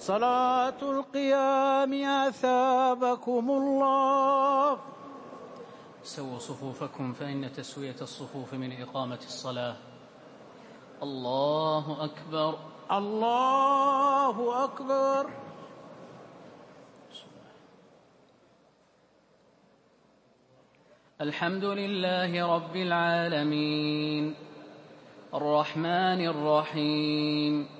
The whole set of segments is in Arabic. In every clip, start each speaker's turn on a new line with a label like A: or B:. A: صلاة القيام أثابكم الله سووا صفوفكم فإن تسوية الصفوف من إقامة الصلاة الله أكبر الله أكبر الحمد لله رب العالمين الرحمن الرحيم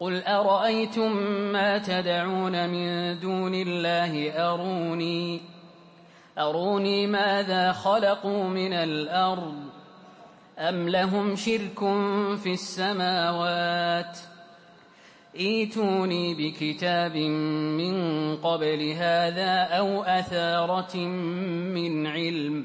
A: قل أرأيتم ما تدعون من دون الله أروني أروني ماذا خلقوا من الأرض أم لهم شرك في السماوات ايتوني بكتاب من قبل هذا أو أثارة من علم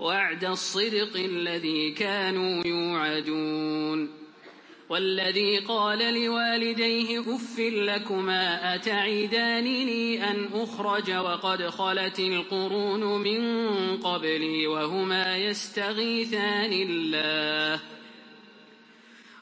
A: وعد الصدق الذي كانوا يوعدون والذي قال لوالديه أف لكما أتعيدانني أن أخرج وقد خلت القرون من قبلي وهما يستغيثان الله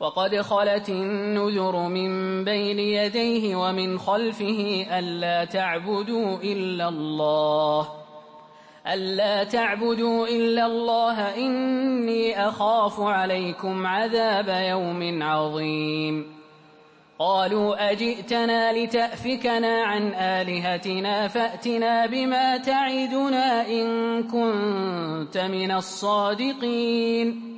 A: وقد خلت النذر من بين يديه ومن خلفه ألا تعبدوا إلا الله ألا تعبدوا إلا الله إني أخاف عليكم عذاب يوم عظيم قالوا أجئتنا لتأفكنا عن آلهتنا فأتنا بما تعدنا إن كنت من الصادقين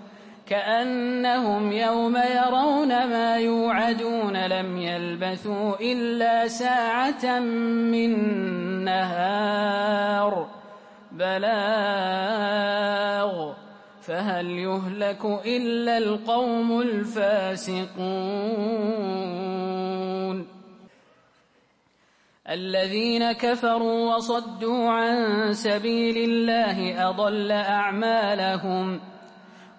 A: كأنهم يوم يرون ما يوعدون لم يلبثوا إلا ساعة من نهار بلاغ فهل يهلك إلا القوم الفاسقون الذين كفروا وصدوا عن سبيل الله أضل أعمالهم ۖ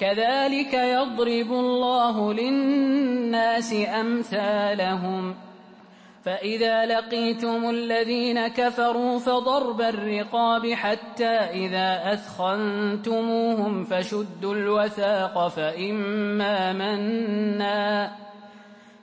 A: كذلك يضرب الله للناس أمثالهم فإذا لقيتم الذين كفروا فضرب الرقاب حتى إذا أثخنتموهم فشدوا الوثاق فإما مَنًّا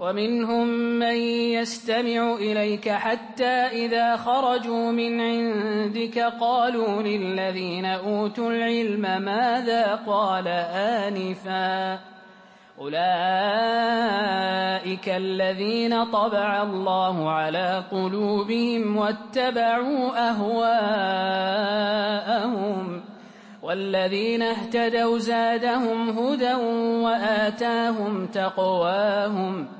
A: ومنهم من يستمع إليك حتى إذا خرجوا من عندك قالوا للذين أوتوا العلم ماذا قال آنفا أولئك الذين طبع الله على قلوبهم واتبعوا أهواءهم والذين اهتدوا زادهم هدى وآتاهم تقواهم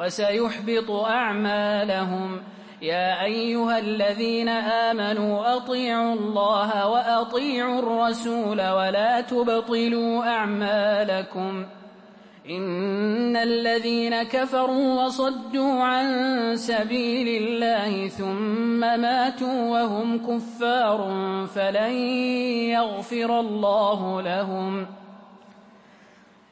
A: وسيحبط أعمالهم يا أيها الذين آمنوا أطيعوا الله وأطيعوا الرسول ولا تبطلوا أعمالكم إن الذين كفروا وصدوا عن سبيل الله ثم ماتوا وهم كفار فلن يغفر الله لهم ۖ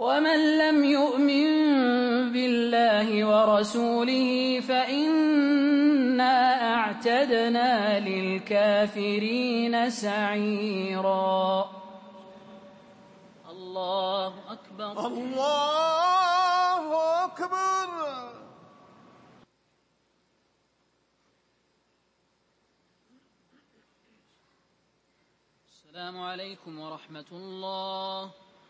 A: ومن لم يؤمن بالله ورسوله فإنا أعتدنا للكافرين سعيرا الله أكبر الله أكبر السلام عليكم ورحمة الله